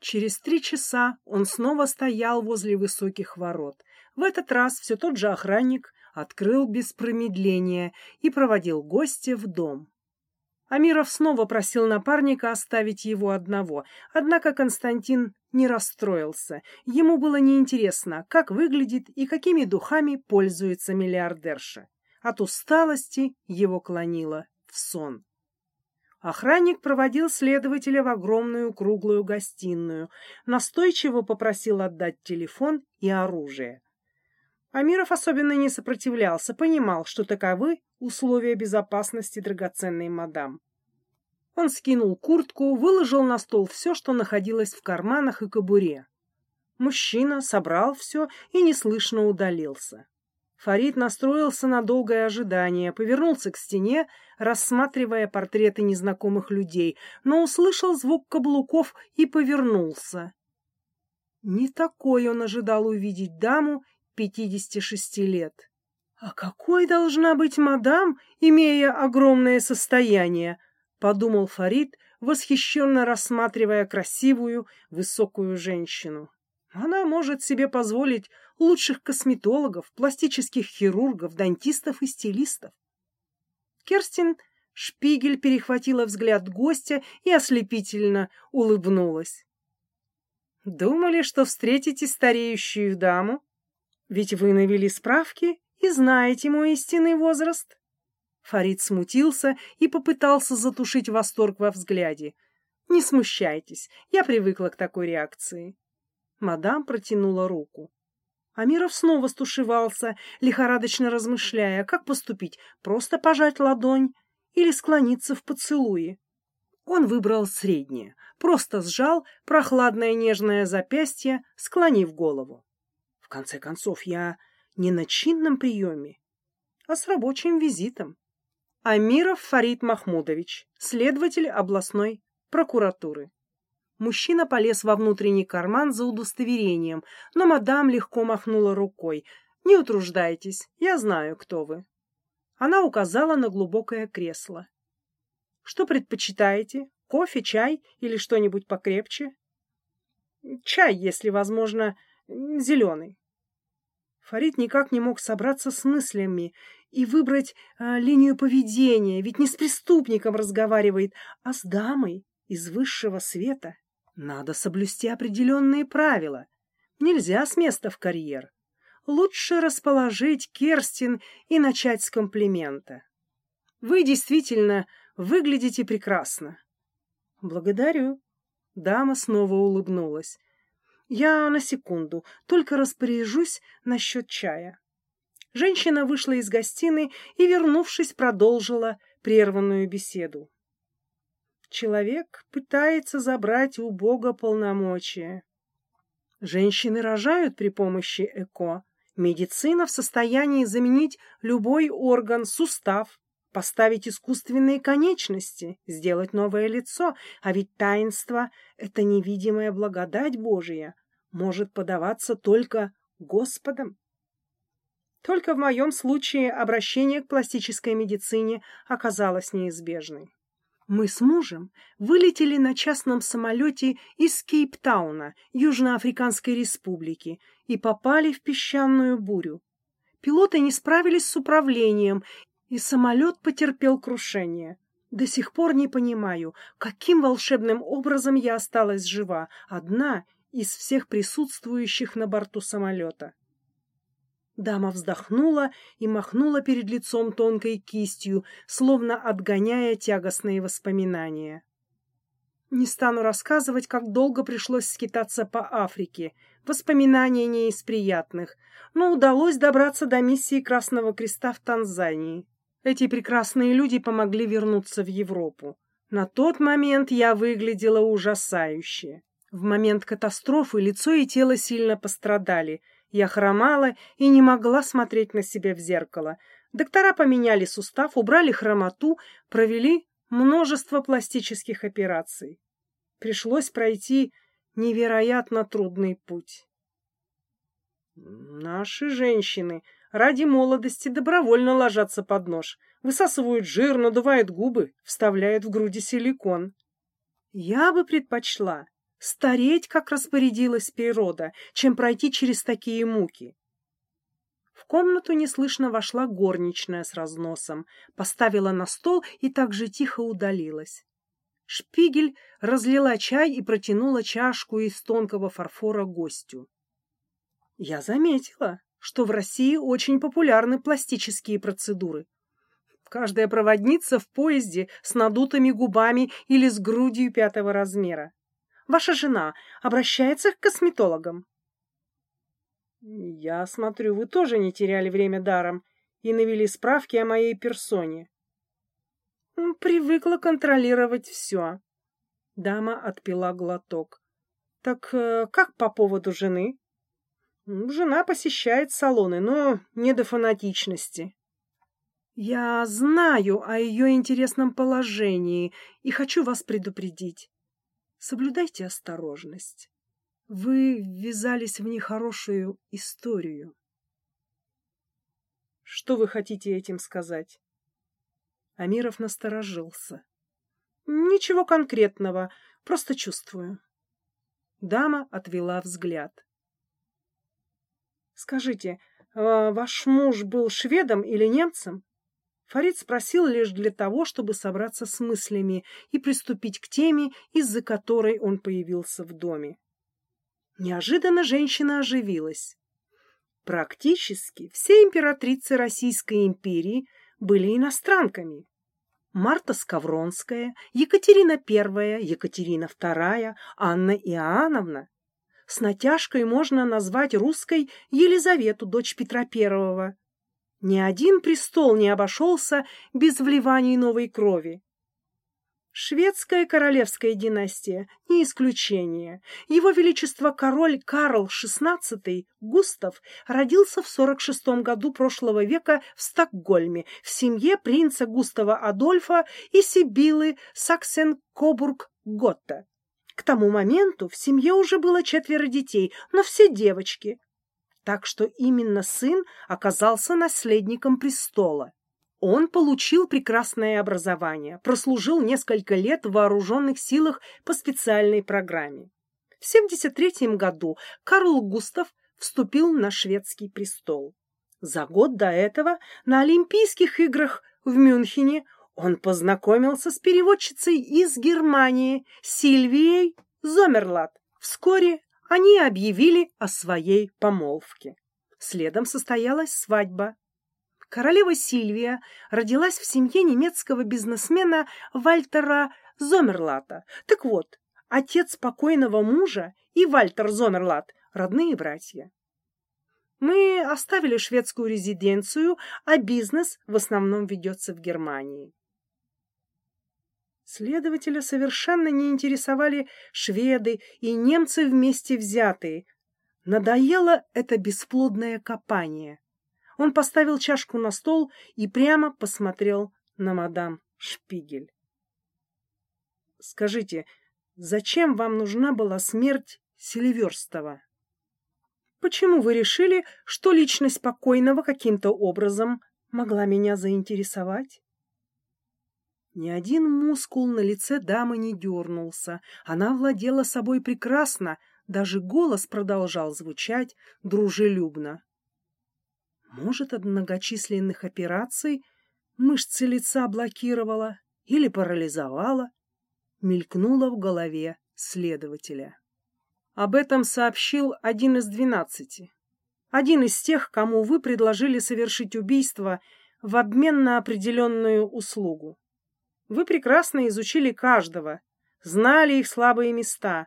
Через три часа он снова стоял возле высоких ворот. В этот раз все тот же охранник открыл без промедления и проводил гостя в дом. Амиров снова просил напарника оставить его одного, однако Константин не расстроился. Ему было неинтересно, как выглядит и какими духами пользуется миллиардерша. От усталости его клонило в сон. Охранник проводил следователя в огромную круглую гостиную, настойчиво попросил отдать телефон и оружие. Амиров особенно не сопротивлялся, понимал, что таковы условия безопасности драгоценной мадам. Он скинул куртку, выложил на стол все, что находилось в карманах и кобуре. Мужчина собрал все и неслышно удалился. Фарид настроился на долгое ожидание, повернулся к стене, рассматривая портреты незнакомых людей, но услышал звук каблуков и повернулся. Не такой он ожидал увидеть даму 56 лет. А какой должна быть мадам, имея огромное состояние? Подумал Фарид, восхищенно рассматривая красивую, высокую женщину. Она может себе позволить лучших косметологов, пластических хирургов, дантистов и стилистов. Керстин Шпигель перехватила взгляд гостя и ослепительно улыбнулась. «Думали, что встретите стареющую даму? Ведь вы навели справки и знаете мой истинный возраст. Фарид смутился и попытался затушить восторг во взгляде. Не смущайтесь, я привыкла к такой реакции. Мадам протянула руку. Амиров снова стушевался, лихорадочно размышляя, как поступить, просто пожать ладонь или склониться в поцелуе. Он выбрал среднее, просто сжал прохладное нежное запястье, склонив голову. В конце концов, я не на чинном приеме, а с рабочим визитом. Амиров Фарид Махмудович, следователь областной прокуратуры. Мужчина полез во внутренний карман за удостоверением, но мадам легко махнула рукой. «Не утруждайтесь, я знаю, кто вы». Она указала на глубокое кресло. «Что предпочитаете? Кофе, чай или что-нибудь покрепче?» «Чай, если возможно, зеленый». Фарид никак не мог собраться с мыслями и выбрать а, линию поведения, ведь не с преступником разговаривает, а с дамой из высшего света. Надо соблюсти определенные правила. Нельзя с места в карьер. Лучше расположить Керстин и начать с комплимента. Вы действительно выглядите прекрасно. Благодарю. Дама снова улыбнулась. Я на секунду, только распоряжусь насчет чая. Женщина вышла из гостиной и, вернувшись, продолжила прерванную беседу. Человек пытается забрать у Бога полномочия. Женщины рожают при помощи ЭКО. Медицина в состоянии заменить любой орган, сустав, поставить искусственные конечности, сделать новое лицо, а ведь таинство — это невидимая благодать Божия, может подаваться только Господом. Только в моем случае обращение к пластической медицине оказалось неизбежной. Мы с мужем вылетели на частном самолете из Кейптауна, Южноафриканской республики, и попали в песчаную бурю. Пилоты не справились с управлением, и самолет потерпел крушение. До сих пор не понимаю, каким волшебным образом я осталась жива, одна из всех присутствующих на борту самолета. Дама вздохнула и махнула перед лицом тонкой кистью, словно отгоняя тягостные воспоминания. Не стану рассказывать, как долго пришлось скитаться по Африке. Воспоминания не из приятных, но удалось добраться до миссии Красного Креста в Танзании. Эти прекрасные люди помогли вернуться в Европу. На тот момент я выглядела ужасающе. В момент катастрофы лицо и тело сильно пострадали. Я хромала и не могла смотреть на себя в зеркало. Доктора поменяли сустав, убрали хромоту, провели множество пластических операций. Пришлось пройти невероятно трудный путь. Наши женщины ради молодости добровольно ложатся под нож, высасывают жир, надувают губы, вставляют в груди силикон. Я бы предпочла стареть, как распорядилась природа, чем пройти через такие муки. В комнату неслышно вошла горничная с разносом, поставила на стол и так же тихо удалилась. Шпигель разлила чай и протянула чашку из тонкого фарфора гостю. Я заметила, что в России очень популярны пластические процедуры. Каждая проводница в поезде с надутыми губами или с грудью пятого размера. Ваша жена обращается к косметологам? Я смотрю, вы тоже не теряли время даром и навели справки о моей персоне. Привыкла контролировать все. Дама отпила глоток. Так э, как по поводу жены? Жена посещает салоны, но не до фанатичности. Я знаю о ее интересном положении и хочу вас предупредить. Соблюдайте осторожность. Вы ввязались в нехорошую историю. Что вы хотите этим сказать? Амиров насторожился. Ничего конкретного, просто чувствую. Дама отвела взгляд. Скажите, а ваш муж был шведом или немцем? Фарид спросил лишь для того, чтобы собраться с мыслями и приступить к теме, из-за которой он появился в доме. Неожиданно женщина оживилась. Практически все императрицы Российской империи были иностранками. Марта Скавронская, Екатерина I, Екатерина II, Анна Иоанновна с натяжкой можно назвать русской Елизавету, дочь Петра I. Ни один престол не обошелся без вливаний новой крови. Шведская королевская династия – не исключение. Его Величество король Карл XVI Густав родился в 46 году прошлого века в Стокгольме в семье принца Густава Адольфа и Сибилы Саксен-Кобург-Готта. К тому моменту в семье уже было четверо детей, но все девочки. Так что именно сын оказался наследником престола. Он получил прекрасное образование, прослужил несколько лет в вооруженных силах по специальной программе. В 73 году Карл Густав вступил на шведский престол. За год до этого на Олимпийских играх в Мюнхене он познакомился с переводчицей из Германии Сильвией Зомерлат. Вскоре они объявили о своей помолвке. Следом состоялась свадьба. Королева Сильвия родилась в семье немецкого бизнесмена Вальтера Зомерлата. Так вот, отец покойного мужа и Вальтер Зомерлат – родные братья. Мы оставили шведскую резиденцию, а бизнес в основном ведется в Германии. Следователя совершенно не интересовали шведы и немцы вместе взятые. Надоело это бесплодное копание. Он поставил чашку на стол и прямо посмотрел на мадам Шпигель. «Скажите, зачем вам нужна была смерть Селиверстова? Почему вы решили, что личность покойного каким-то образом могла меня заинтересовать?» Ни один мускул на лице дамы не дернулся. Она владела собой прекрасно, даже голос продолжал звучать дружелюбно. Может, от многочисленных операций мышцы лица блокировала или парализовала? Мелькнуло в голове следователя. Об этом сообщил один из двенадцати. Один из тех, кому вы предложили совершить убийство в обмен на определенную услугу. Вы прекрасно изучили каждого, знали их слабые места,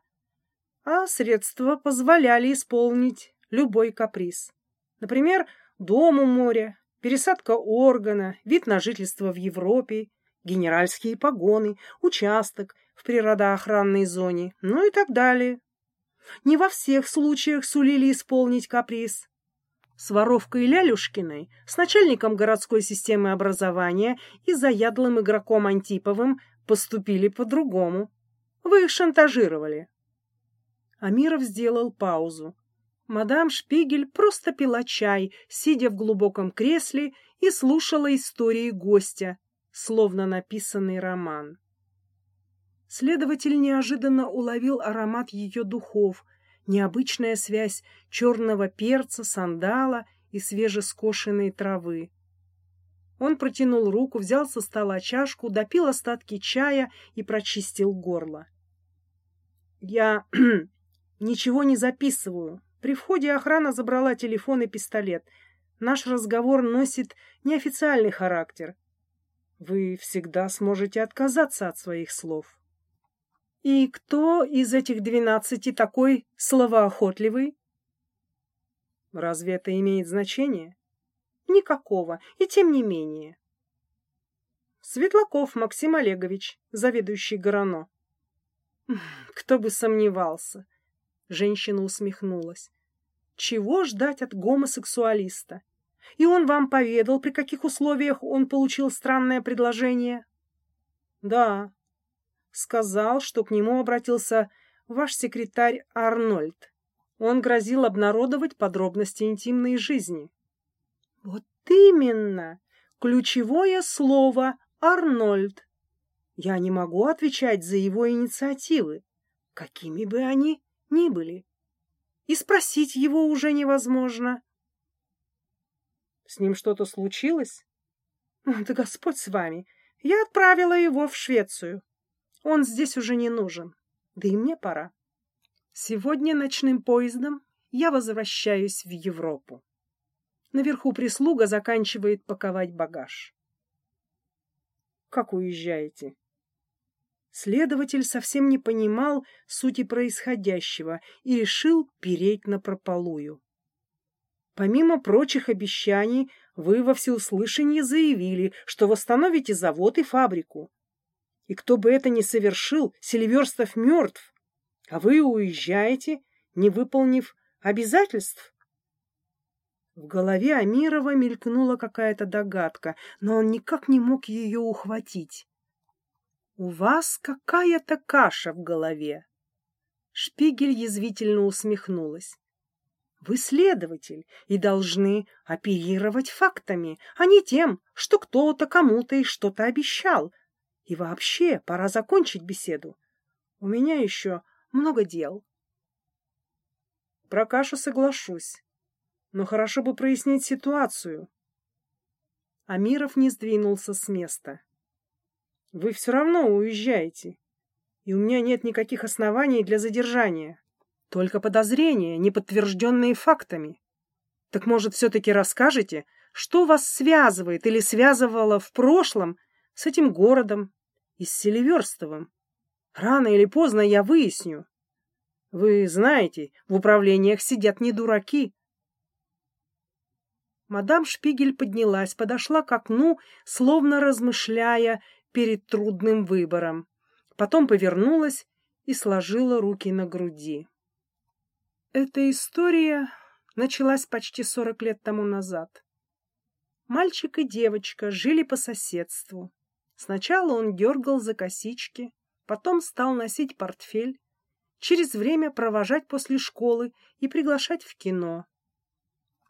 а средства позволяли исполнить любой каприз. Например, дом у моря, пересадка органа, вид на жительство в Европе, генеральские погоны, участок в природоохранной зоне, ну и так далее. Не во всех случаях сулили исполнить каприз с воровкой Лялюшкиной, с начальником городской системы образования и заядлым игроком Антиповым поступили по-другому. Вы их шантажировали. Амиров сделал паузу. Мадам Шпигель просто пила чай, сидя в глубоком кресле и слушала истории гостя, словно написанный роман. Следователь неожиданно уловил аромат ее духов, необычная связь черного перца, сандала и свежескошенной травы. Он протянул руку, взял со стола чашку, допил остатки чая и прочистил горло. «Я ничего не записываю. При входе охрана забрала телефон и пистолет. Наш разговор носит неофициальный характер. Вы всегда сможете отказаться от своих слов». И кто из этих двенадцати такой словоохотливый? Разве это имеет значение? Никакого, и тем не менее. Светлаков Максим Олегович, заведующий Горано. Кто бы сомневался. Женщина усмехнулась. Чего ждать от гомосексуалиста? И он вам поведал, при каких условиях он получил странное предложение? Да, сказал, что к нему обратился ваш секретарь Арнольд. Он грозил обнародовать подробности интимной жизни. Вот именно! Ключевое слово «Арнольд». Я не могу отвечать за его инициативы, какими бы они ни были. И спросить его уже невозможно. С ним что-то случилось? Да Господь с вами. Я отправила его в Швецию. Он здесь уже не нужен. Да и мне пора. Сегодня ночным поездом я возвращаюсь в Европу. Наверху прислуга заканчивает паковать багаж. Как уезжаете? Следователь совсем не понимал сути происходящего и решил переть на прополую. Помимо прочих обещаний, вы во всеуслышание заявили, что восстановите завод и фабрику. И кто бы это ни совершил, Селиверстов мертв, а вы уезжаете, не выполнив обязательств. В голове Амирова мелькнула какая-то догадка, но он никак не мог ее ухватить. «У вас какая-то каша в голове!» Шпигель язвительно усмехнулась. «Вы следователь и должны оперировать фактами, а не тем, что кто-то кому-то и что-то обещал, и вообще, пора закончить беседу. У меня еще много дел. Про кашу соглашусь, но хорошо бы прояснить ситуацию. Амиров не сдвинулся с места. Вы все равно уезжаете, и у меня нет никаких оснований для задержания. Только подозрения, не подтвержденные фактами. Так, может, все-таки расскажете, что вас связывает или связывало в прошлом с этим городом и с Селиверстовым. Рано или поздно я выясню. Вы знаете, в управлениях сидят не дураки. Мадам Шпигель поднялась, подошла к окну, словно размышляя перед трудным выбором. Потом повернулась и сложила руки на груди. Эта история началась почти сорок лет тому назад. Мальчик и девочка жили по соседству. Сначала он дергал за косички, потом стал носить портфель, через время провожать после школы и приглашать в кино.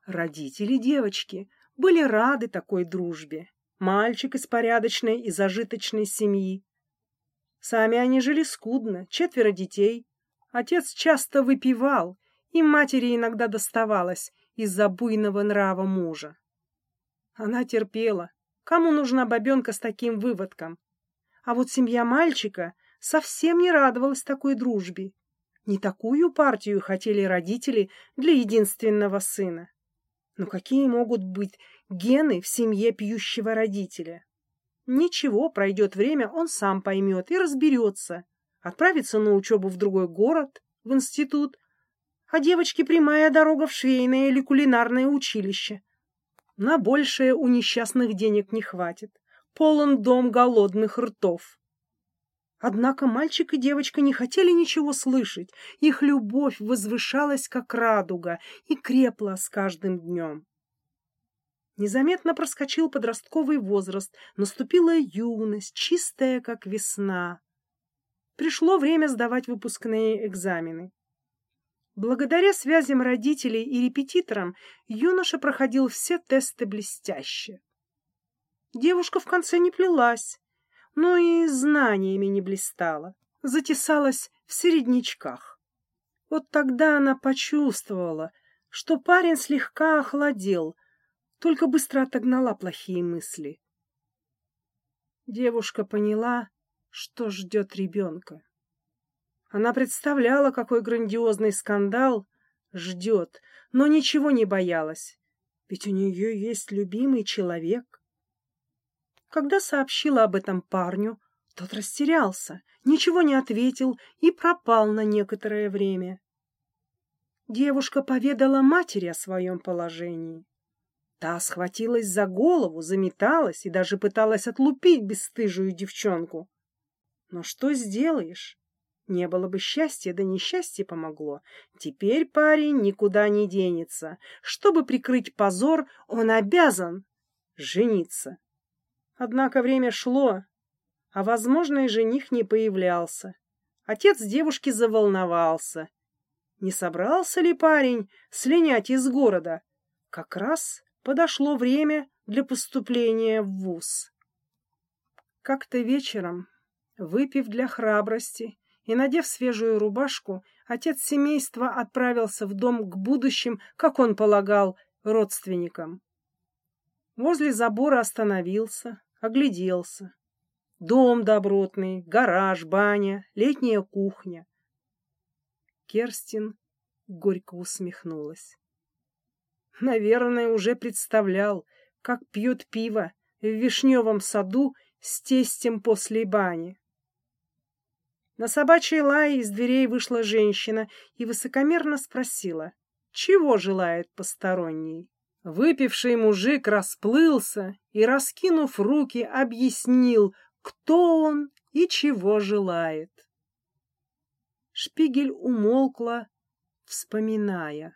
Родители девочки были рады такой дружбе. Мальчик из порядочной и зажиточной семьи. Сами они жили скудно, четверо детей. Отец часто выпивал, и матери иногда доставалось из-за буйного нрава мужа. Она терпела. Кому нужна бабенка с таким выводком? А вот семья мальчика совсем не радовалась такой дружбе. Не такую партию хотели родители для единственного сына. Но какие могут быть гены в семье пьющего родителя? Ничего, пройдет время, он сам поймет и разберется. Отправится на учебу в другой город, в институт. А девочке прямая дорога в швейное или кулинарное училище. На большее у несчастных денег не хватит. Полон дом голодных ртов. Однако мальчик и девочка не хотели ничего слышать. Их любовь возвышалась, как радуга, и крепла с каждым днем. Незаметно проскочил подростковый возраст, наступила юность, чистая, как весна. Пришло время сдавать выпускные экзамены. Благодаря связям родителей и репетиторам юноша проходил все тесты блестяще. Девушка в конце не плелась, но и знаниями не блистала. затесалась в середнячках. Вот тогда она почувствовала, что парень слегка охладел, только быстро отогнала плохие мысли. Девушка поняла, что ждет ребенка. Она представляла, какой грандиозный скандал ждет, но ничего не боялась, ведь у нее есть любимый человек. Когда сообщила об этом парню, тот растерялся, ничего не ответил и пропал на некоторое время. Девушка поведала матери о своем положении. Та схватилась за голову, заметалась и даже пыталась отлупить бесстыжую девчонку. Но что сделаешь? Не было бы счастья, да несчастье помогло. Теперь парень никуда не денется. Чтобы прикрыть позор, он обязан жениться. Однако время шло, а возможный жених не появлялся. Отец девушки заволновался. Не собрался ли парень слинять из города? Как раз подошло время для поступления в вуз. Как-то вечером, выпив для храбрости и надев свежую рубашку, отец семейства отправился в дом к будущим, как он полагал, родственникам. Возле забора остановился, огляделся. Дом добротный, гараж, баня, летняя кухня. Керстин горько усмехнулась. Наверное, уже представлял, как пьет пиво в вишневом саду с тестем после бани. На собачьей лай из дверей вышла женщина и высокомерно спросила, чего желает посторонний. Выпивший мужик расплылся и, раскинув руки, объяснил, кто он и чего желает. Шпигель умолкла, вспоминая.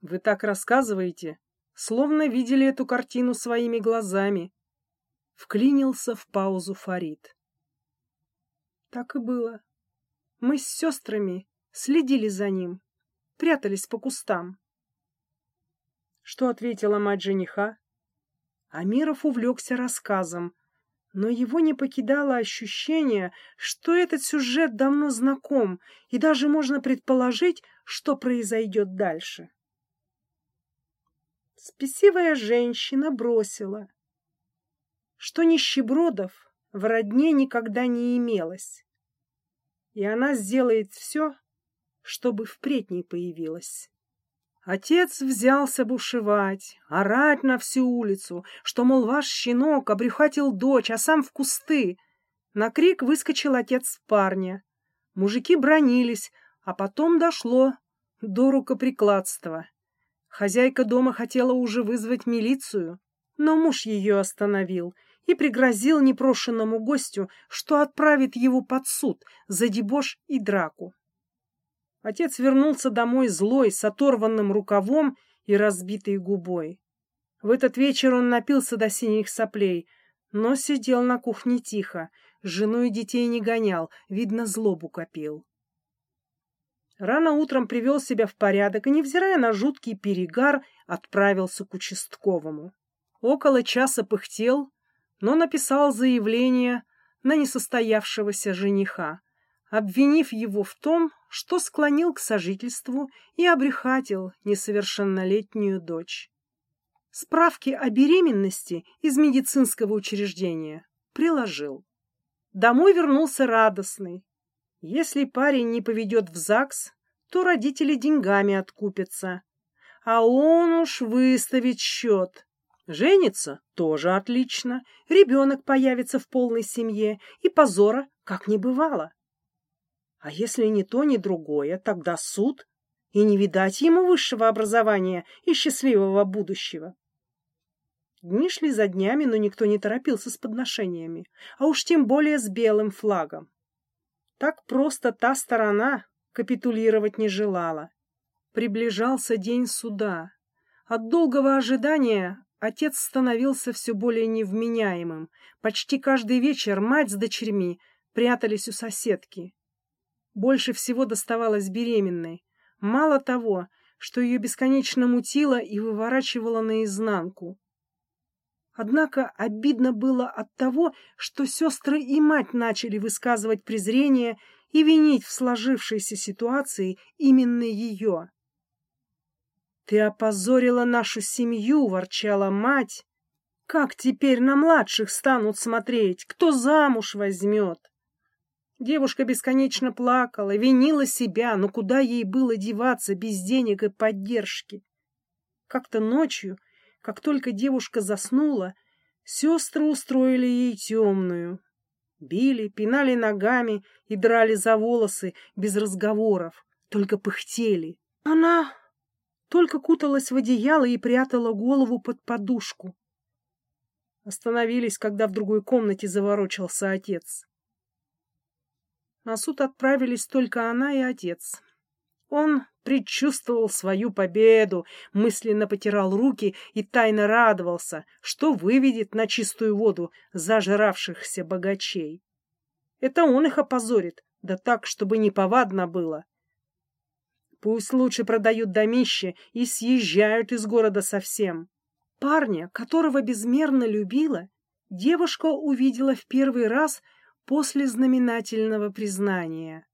Вы так рассказываете, словно видели эту картину своими глазами. Вклинился в паузу Фарид. Так и было. Мы с сестрами следили за ним, прятались по кустам. Что ответила мать жениха? Амиров увлекся рассказом, но его не покидало ощущение, что этот сюжет давно знаком, и даже можно предположить, что произойдет дальше спесивая женщина бросила, что нищебродов в родне никогда не имелось, и она сделает все, чтобы впредь не появилась. Отец взялся бушевать, орать на всю улицу, что, мол, ваш щенок обрюхатил дочь, а сам в кусты. На крик выскочил отец парня. Мужики бронились, а потом дошло до рукоприкладства. Хозяйка дома хотела уже вызвать милицию, но муж ее остановил и пригрозил непрошенному гостю, что отправит его под суд за дебош и драку. Отец вернулся домой злой, с оторванным рукавом и разбитой губой. В этот вечер он напился до синих соплей, но сидел на кухне тихо, жену и детей не гонял, видно, злобу копил. Рано утром привел себя в порядок и, невзирая на жуткий перегар, отправился к участковому. Около часа пыхтел, но написал заявление на несостоявшегося жениха, обвинив его в том, что склонил к сожительству и обрехатил несовершеннолетнюю дочь. Справки о беременности из медицинского учреждения приложил. Домой вернулся радостный, если парень не поведет в ЗАГС, то родители деньгами откупятся. А он уж выставит счет. Женится — тоже отлично. Ребенок появится в полной семье, и позора как не бывало. А если ни то, ни другое, тогда суд, и не видать ему высшего образования и счастливого будущего. Дни шли за днями, но никто не торопился с подношениями, а уж тем более с белым флагом. Так просто та сторона капитулировать не желала. Приближался день суда. От долгого ожидания отец становился все более невменяемым. Почти каждый вечер мать с дочерьми прятались у соседки. Больше всего доставалось беременной. Мало того, что ее бесконечно мутило и выворачивало наизнанку. Однако обидно было от того, что сестры и мать начали высказывать презрение и винить в сложившейся ситуации именно ее. «Ты опозорила нашу семью!» — ворчала мать. «Как теперь на младших станут смотреть? Кто замуж возьмет?» Девушка бесконечно плакала, винила себя, но куда ей было деваться без денег и поддержки? Как-то ночью как только девушка заснула, сестры устроили ей темную. Били, пинали ногами и драли за волосы без разговоров, только пыхтели. Она только куталась в одеяло и прятала голову под подушку. Остановились, когда в другой комнате заворочился отец. На суд отправились только она и отец. Он предчувствовал свою победу, мысленно потирал руки и тайно радовался, что выведет на чистую воду зажравшихся богачей. Это он их опозорит, да так, чтобы неповадно было. Пусть лучше продают домище и съезжают из города совсем. Парня, которого безмерно любила, девушка увидела в первый раз после знаменательного признания.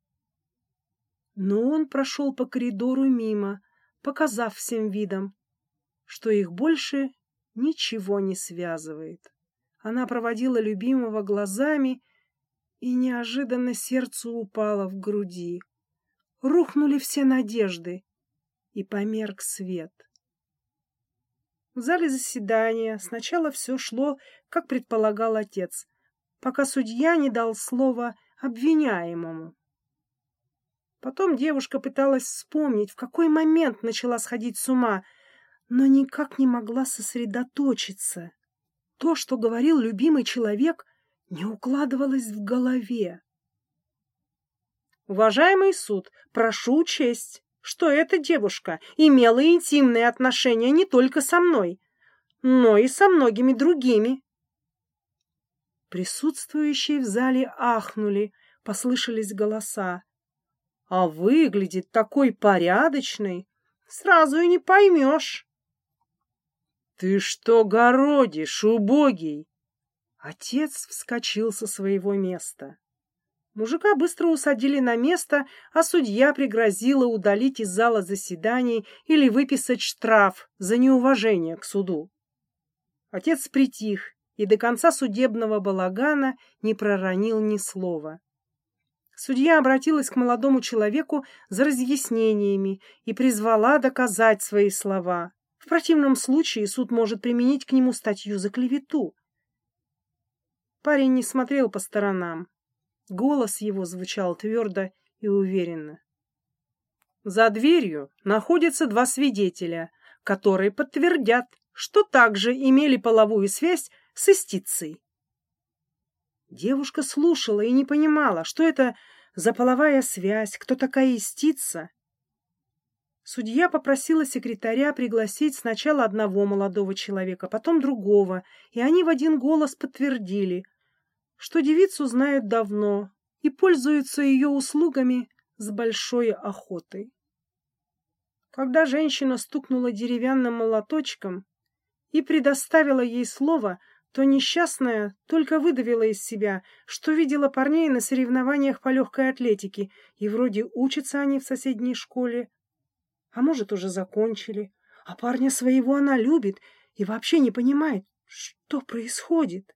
Но он прошел по коридору мимо, показав всем видом, что их больше ничего не связывает. Она проводила любимого глазами, и неожиданно сердце упало в груди. Рухнули все надежды, и померк свет. В зале заседания сначала все шло, как предполагал отец, пока судья не дал слова обвиняемому. Потом девушка пыталась вспомнить, в какой момент начала сходить с ума, но никак не могла сосредоточиться. То, что говорил любимый человек, не укладывалось в голове. Уважаемый суд, прошу учесть, что эта девушка имела интимные отношения не только со мной, но и со многими другими. Присутствующие в зале ахнули, послышались голоса а выглядит такой порядочный, сразу и не поймешь. Ты что городишь, убогий? Отец вскочил со своего места. Мужика быстро усадили на место, а судья пригрозила удалить из зала заседаний или выписать штраф за неуважение к суду. Отец притих и до конца судебного балагана не проронил ни слова. Судья обратилась к молодому человеку за разъяснениями и призвала доказать свои слова. В противном случае суд может применить к нему статью за клевету. Парень не смотрел по сторонам. Голос его звучал твердо и уверенно. За дверью находятся два свидетеля, которые подтвердят, что также имели половую связь с истицей. Девушка слушала и не понимала, что это за половая связь, кто такая истица. Судья попросила секретаря пригласить сначала одного молодого человека, потом другого, и они в один голос подтвердили, что девицу знают давно и пользуются ее услугами с большой охотой. Когда женщина стукнула деревянным молоточком и предоставила ей слово, то несчастная только выдавила из себя, что видела парней на соревнованиях по легкой атлетике, и вроде учатся они в соседней школе. А может, уже закончили. А парня своего она любит и вообще не понимает, что происходит.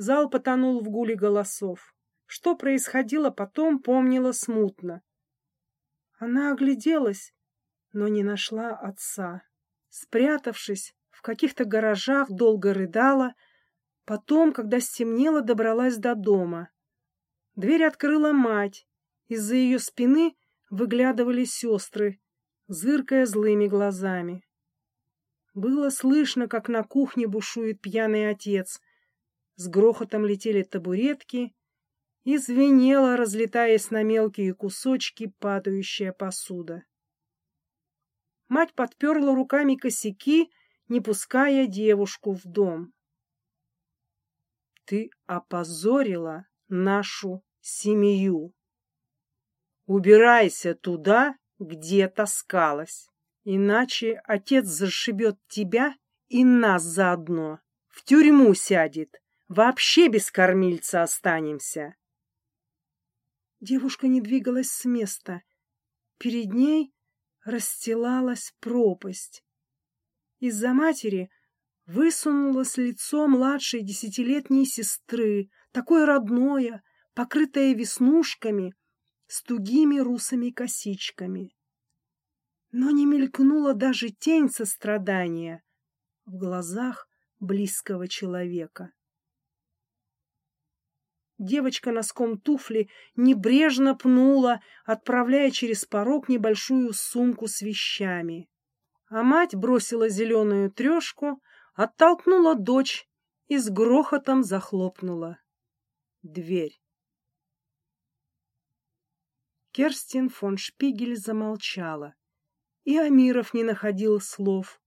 Зал потонул в гуле голосов. Что происходило потом, помнила смутно. Она огляделась, но не нашла отца. Спрятавшись, в каких-то гаражах долго рыдала, потом, когда стемнело, добралась до дома. Дверь открыла мать, из-за ее спины выглядывали сестры, зыркая злыми глазами. Было слышно, как на кухне бушует пьяный отец. С грохотом летели табуретки, и звенела, разлетаясь на мелкие кусочки, падающая посуда. Мать подперла руками косяки не пуская девушку в дом. Ты опозорила нашу семью. Убирайся туда, где таскалась, иначе отец зашибет тебя И нас заодно. В тюрьму сядет. Вообще без кормильца останемся. Девушка не двигалась с места. Перед ней расстилалась пропасть. Из-за матери высунулось лицо младшей десятилетней сестры, такое родное, покрытое веснушками, с тугими русыми косичками. Но не мелькнула даже тень сострадания в глазах близкого человека. Девочка носком туфли небрежно пнула, отправляя через порог небольшую сумку с вещами. А мать бросила зеленую трешку, оттолкнула дочь и с грохотом захлопнула дверь. Керстин фон Шпигель замолчала, и Амиров не находил слов.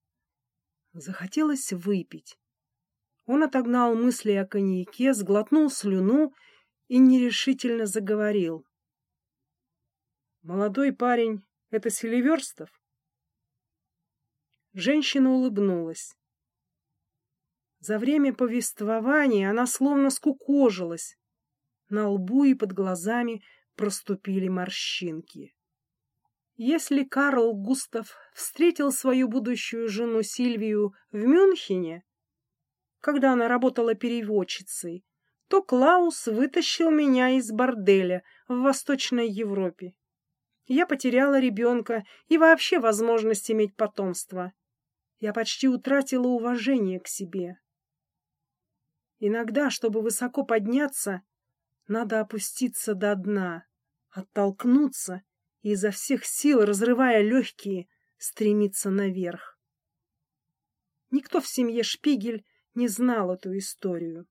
Захотелось выпить. Он отогнал мысли о коньяке, сглотнул слюну и нерешительно заговорил. «Молодой парень — это Селиверстов?» Женщина улыбнулась. За время повествования она словно скукожилась. На лбу и под глазами проступили морщинки. Если Карл Густав встретил свою будущую жену Сильвию в Мюнхене, когда она работала переводчицей, то Клаус вытащил меня из борделя в Восточной Европе. Я потеряла ребенка и вообще возможность иметь потомство. Я почти утратила уважение к себе. Иногда, чтобы высоко подняться, надо опуститься до дна, оттолкнуться и изо всех сил, разрывая легкие, стремиться наверх. Никто в семье Шпигель не знал эту историю.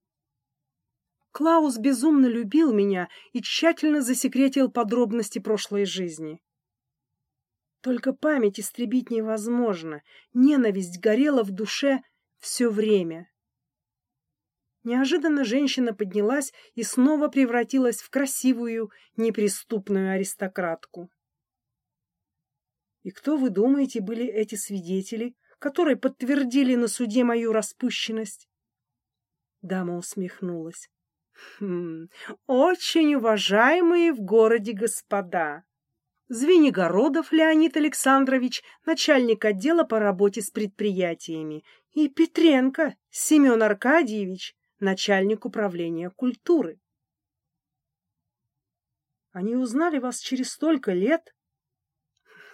Клаус безумно любил меня и тщательно засекретил подробности прошлой жизни. Только память истребить невозможно, ненависть горела в душе все время. Неожиданно женщина поднялась и снова превратилась в красивую, неприступную аристократку. И кто, вы думаете, были эти свидетели, которые подтвердили на суде мою распущенность? Дама усмехнулась. Хм, очень уважаемые в городе господа. Звенигородов Леонид Александрович, начальник отдела по работе с предприятиями, и Петренко Семен Аркадьевич, начальник управления культуры. Они узнали вас через столько лет,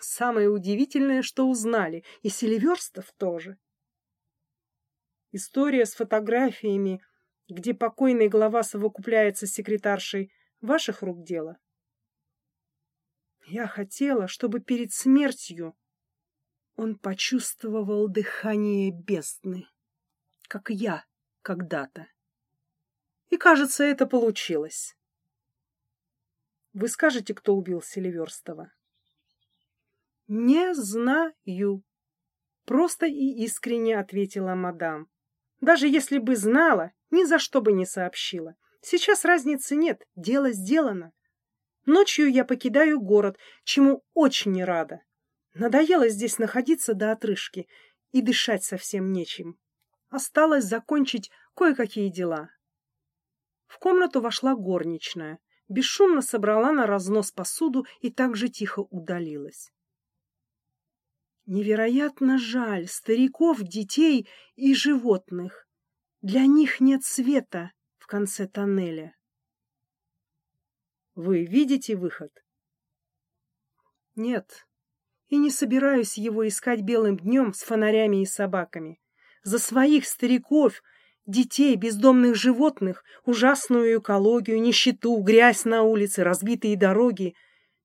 Самое удивительное, что узнали, и Селиверстов тоже. История с фотографиями, где покойный глава совокупляется с секретаршей, ваших рук дело? Я хотела, чтобы перед смертью он почувствовал дыхание бездны, как я когда-то. И, кажется, это получилось. Вы скажете, кто убил Селиверстова? «Не знаю», — просто и искренне ответила мадам. «Даже если бы знала, ни за что бы не сообщила. Сейчас разницы нет, дело сделано. Ночью я покидаю город, чему очень не рада. Надоело здесь находиться до отрыжки, и дышать совсем нечем. Осталось закончить кое-какие дела». В комнату вошла горничная, бесшумно собрала на разнос посуду и также тихо удалилась. Невероятно жаль стариков, детей и животных. Для них нет света в конце тоннеля. Вы видите выход? Нет. И не собираюсь его искать белым днем с фонарями и собаками. За своих стариков, детей, бездомных животных, ужасную экологию, нищету, грязь на улице, разбитые дороги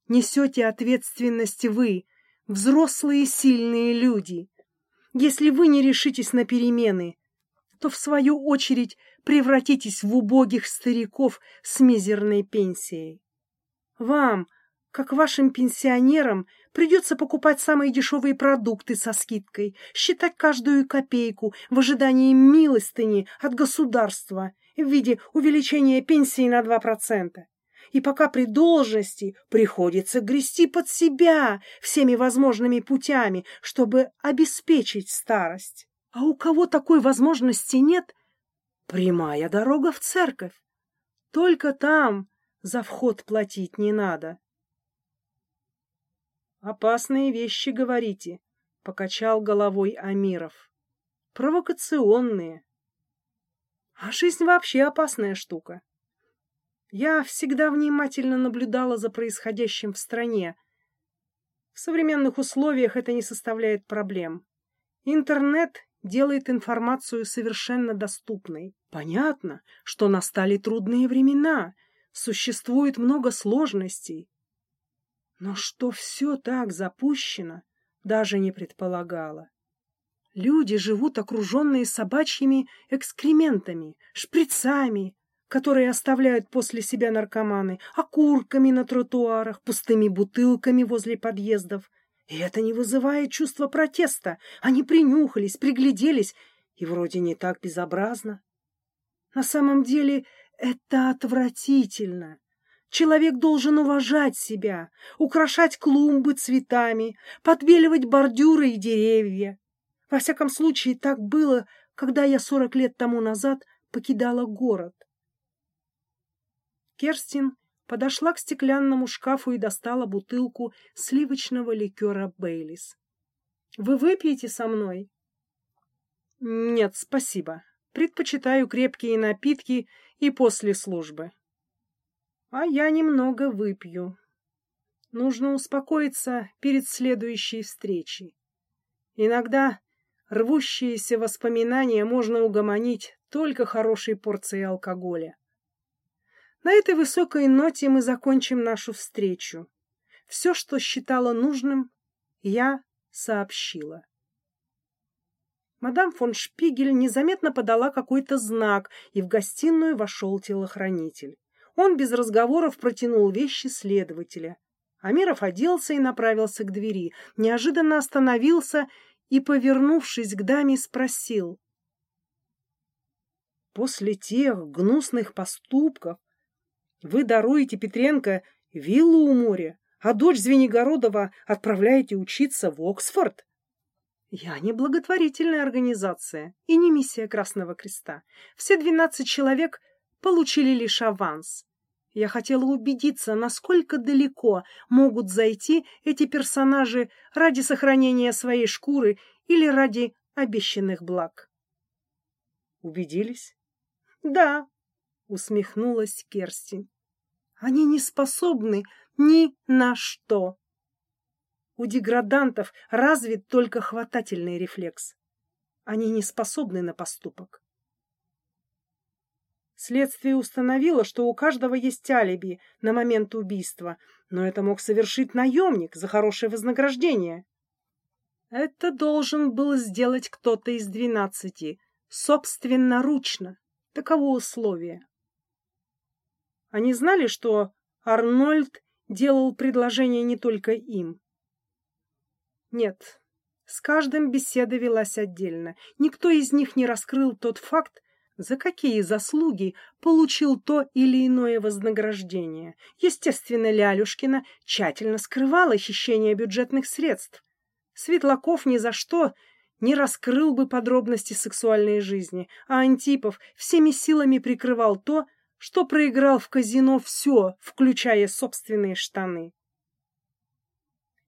несете ответственность вы, взрослые сильные люди. Если вы не решитесь на перемены, то в свою очередь превратитесь в убогих стариков с мизерной пенсией. Вам, как вашим пенсионерам, придется покупать самые дешевые продукты со скидкой, считать каждую копейку в ожидании милостыни от государства в виде увеличения пенсии на 2% и пока при должности приходится грести под себя всеми возможными путями, чтобы обеспечить старость. А у кого такой возможности нет, прямая дорога в церковь. Только там за вход платить не надо. Опасные вещи говорите, покачал головой Амиров. Провокационные. А жизнь вообще опасная штука. Я всегда внимательно наблюдала за происходящим в стране. В современных условиях это не составляет проблем. Интернет делает информацию совершенно доступной. Понятно, что настали трудные времена, существует много сложностей. Но что все так запущено, даже не предполагала. Люди живут окруженные собачьими экскрементами, шприцами, которые оставляют после себя наркоманы, окурками на тротуарах, пустыми бутылками возле подъездов. И это не вызывает чувства протеста. Они принюхались, пригляделись, и вроде не так безобразно. На самом деле это отвратительно. Человек должен уважать себя, украшать клумбы цветами, подбеливать бордюры и деревья. Во всяком случае, так было, когда я сорок лет тому назад покидала город. Керстин подошла к стеклянному шкафу и достала бутылку сливочного ликера Бейлис. «Вы выпьете со мной?» «Нет, спасибо. Предпочитаю крепкие напитки и после службы». «А я немного выпью. Нужно успокоиться перед следующей встречей. Иногда рвущиеся воспоминания можно угомонить только хорошей порцией алкоголя. На этой высокой ноте мы закончим нашу встречу. Все, что считала нужным, я сообщила. Мадам фон Шпигель незаметно подала какой-то знак, и в гостиную вошел телохранитель. Он без разговоров протянул вещи следователя. Амиров оделся и направился к двери, неожиданно остановился и, повернувшись к даме, спросил. «После тех гнусных поступков вы даруете Петренко виллу у моря, а дочь Звенигородова отправляете учиться в Оксфорд? Я не благотворительная организация и не миссия Красного Креста. Все двенадцать человек получили лишь аванс. Я хотела убедиться, насколько далеко могут зайти эти персонажи ради сохранения своей шкуры или ради обещанных благ. Убедились? Да, усмехнулась Керстин. Они не способны ни на что. У деградантов развит только хватательный рефлекс. Они не способны на поступок. Следствие установило, что у каждого есть алиби на момент убийства, но это мог совершить наемник за хорошее вознаграждение. Это должен был сделать кто-то из двенадцати, собственноручно. Таково условие. Они знали, что Арнольд делал предложение не только им. Нет, с каждым беседа велась отдельно. Никто из них не раскрыл тот факт, за какие заслуги получил то или иное вознаграждение. Естественно, Лялюшкина тщательно скрывала хищение бюджетных средств. Светлаков ни за что не раскрыл бы подробности сексуальной жизни, а Антипов всеми силами прикрывал то, что проиграл в казино все, включая собственные штаны.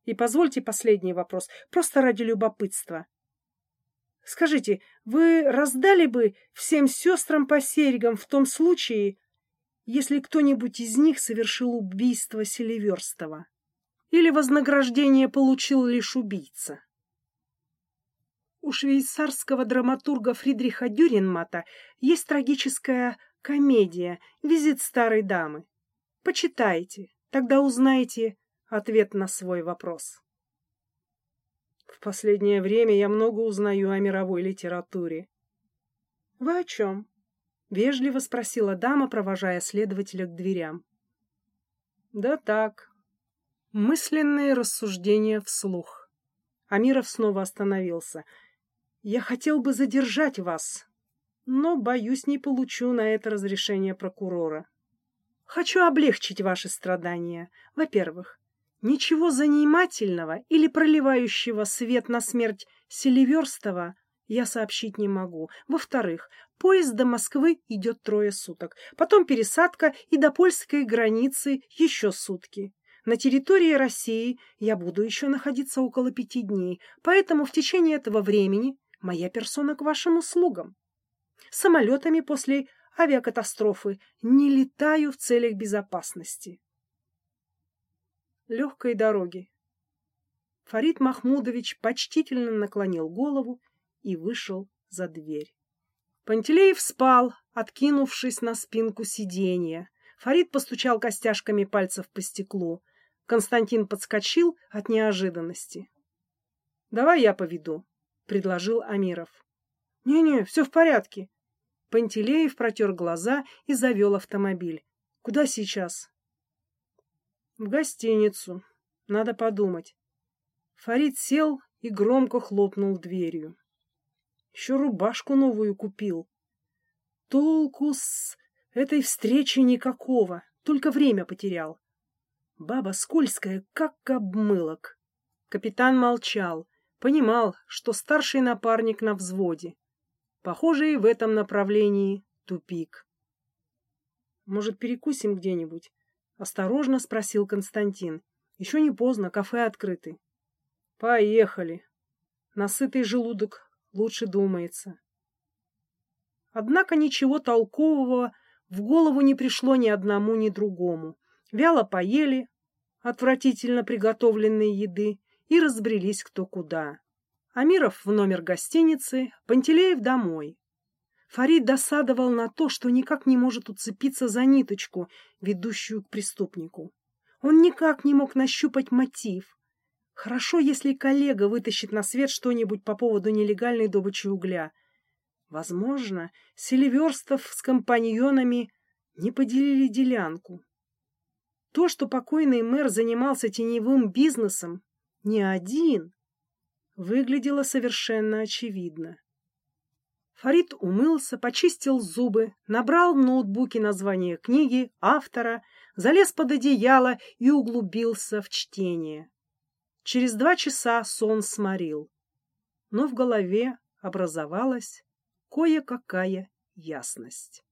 И позвольте последний вопрос, просто ради любопытства. Скажите, вы раздали бы всем сестрам по серьгам в том случае, если кто-нибудь из них совершил убийство Селиверстова? Или вознаграждение получил лишь убийца? У швейцарского драматурга Фридриха Дюринмата есть трагическая комедия «Визит старой дамы». Почитайте, тогда узнаете ответ на свой вопрос. В последнее время я много узнаю о мировой литературе. — Вы о чем? — вежливо спросила дама, провожая следователя к дверям. — Да так. Мысленные рассуждения вслух. Амиров снова остановился. — Я хотел бы задержать вас, но, боюсь, не получу на это разрешение прокурора. Хочу облегчить ваши страдания. Во-первых, Ничего занимательного или проливающего свет на смерть Селиверстова я сообщить не могу. Во-вторых, поезд до Москвы идет трое суток, потом пересадка и до польской границы еще сутки. На территории России я буду еще находиться около пяти дней, поэтому в течение этого времени моя персона к вашим услугам. Самолетами после авиакатастрофы не летаю в целях безопасности. Легкой дороги. Фарид Махмудович почтительно наклонил голову и вышел за дверь. Пантелеев спал, откинувшись на спинку сиденья. Фарид постучал костяшками пальцев по стеклу. Константин подскочил от неожиданности. — Давай я поведу, — предложил Амиров. «Не, — Не-не, все в порядке. Пантелеев протер глаза и завел автомобиль. — Куда сейчас? — В гостиницу. Надо подумать. Фарид сел и громко хлопнул дверью. Еще рубашку новую купил. Толку с этой встречи никакого, только время потерял. Баба скользкая, как обмылок. Капитан молчал, понимал, что старший напарник на взводе. Похоже, и в этом направлении тупик. «Может, перекусим где-нибудь?» — осторожно спросил Константин. «Еще не поздно, кафе открыты». «Поехали!» Насытый желудок лучше думается. Однако ничего толкового в голову не пришло ни одному, ни другому. Вяло поели отвратительно приготовленной еды и разбрелись кто куда. Амиров в номер гостиницы, Пантелеев домой. Фарид досадовал на то, что никак не может уцепиться за ниточку, ведущую к преступнику. Он никак не мог нащупать мотив, Хорошо, если коллега вытащит на свет что-нибудь по поводу нелегальной добычи угля. Возможно, Селиверстов с компаньонами не поделили делянку. То, что покойный мэр занимался теневым бизнесом, не один, выглядело совершенно очевидно. Фарид умылся, почистил зубы, набрал в ноутбуке название книги, автора, залез под одеяло и углубился в чтение. Через два часа сон сморил, но в голове образовалась кое-какая ясность.